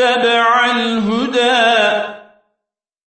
اتبع الهدى